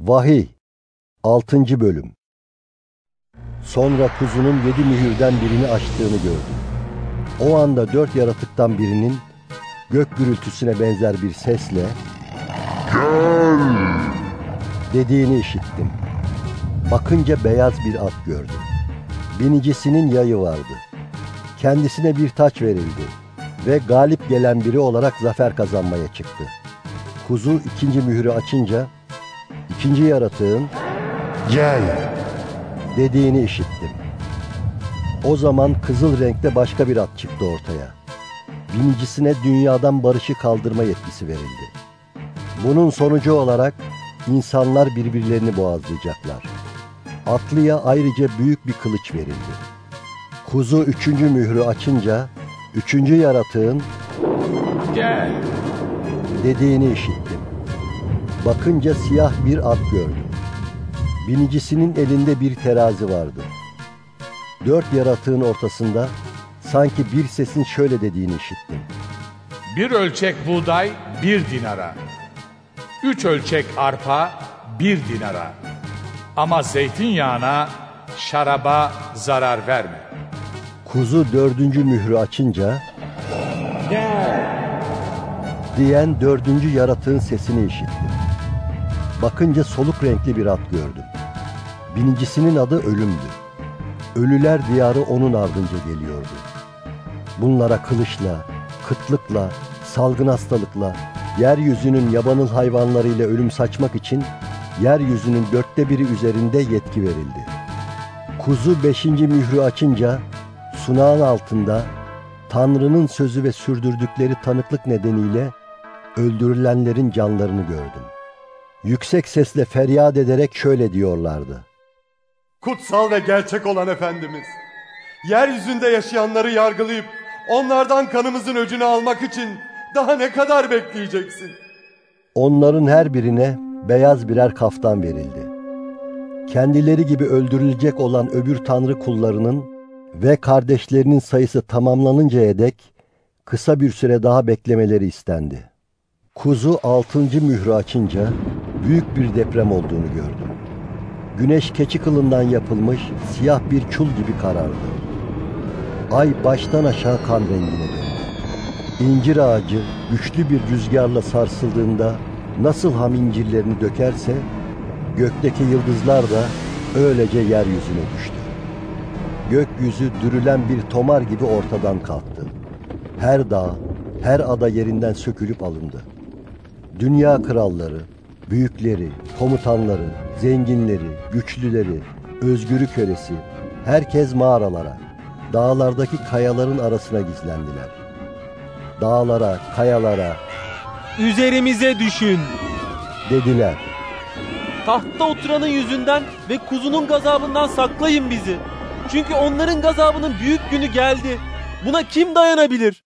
Vahiy 6. Bölüm Sonra kuzunun yedi mühürden birini açtığını gördüm. O anda dört yaratıktan birinin gök gürültüsüne benzer bir sesle Gel! dediğini işittim. Bakınca beyaz bir at gördüm. Binicisinin yayı vardı. Kendisine bir taç verildi ve galip gelen biri olarak zafer kazanmaya çıktı. Kuzu ikinci mühürü açınca ikinci yaratığın Gel! dediğini işittim. O zaman kızıl renkte başka bir at çıktı ortaya. Binicisine dünyadan barışı kaldırma yetkisi verildi. Bunun sonucu olarak insanlar birbirlerini boğazlayacaklar. Atlıya ayrıca büyük bir kılıç verildi. Kuzu üçüncü mührü açınca üçüncü yaratığın Gel. dediğini işittim. Bakınca siyah bir at gördüm. Binicisinin elinde bir terazi vardı. Dört yaratığın ortasında sanki bir sesin şöyle dediğini işittim. Bir ölçek buğday bir dinara. Üç ölçek arpa bir dinara. Ama zeytinyağına, şaraba zarar verme. Kuzu dördüncü mührü açınca diyen dördüncü yaratığın sesini işittim. Bakınca soluk renkli bir at gördüm. Binicisinin adı Ölüm'dü. Ölüler diyarı onun ardınca geliyordu. Bunlara kılıçla, kıtlıkla, salgın hastalıkla, yeryüzünün yabanıl hayvanlarıyla ölüm saçmak için yeryüzünün dörtte biri üzerinde yetki verildi. Kuzu beşinci mührü açınca sunağın altında Tanrı'nın sözü ve sürdürdükleri tanıklık nedeniyle öldürülenlerin canlarını gördüm. Yüksek sesle feryat ederek şöyle diyorlardı. Kutsal ve gerçek olan Efendimiz. Yeryüzünde yaşayanları yargılayıp onlardan kanımızın öcünü almak için daha ne kadar bekleyeceksin? Onların her birine beyaz birer kaftan verildi. Kendileri gibi öldürülecek olan öbür tanrı kullarının ve kardeşlerinin sayısı tamamlanıncaya dek kısa bir süre daha beklemeleri istendi. Kuzu altıncı mührü açınca büyük bir deprem olduğunu gördüm. Güneş keçi kılından yapılmış siyah bir çul gibi karardı. Ay baştan aşağı kan rengine döndü. İncir ağacı güçlü bir rüzgarla sarsıldığında nasıl ham incirlerini dökerse gökteki yıldızlar da öylece yeryüzüne düştü. Gökyüzü dürülen bir tomar gibi ortadan kalktı. Her dağ, her ada yerinden sökülüp alındı. Dünya kralları, büyükleri, komutanları, zenginleri, güçlüleri, özgürü kölesi, herkes mağaralara, dağlardaki kayaların arasına gizlendiler. Dağlara, kayalara Üzerimize düşün. dediler. Tahtta oturanın yüzünden ve kuzunun gazabından saklayın bizi. Çünkü onların gazabının büyük günü geldi. Buna kim dayanabilir?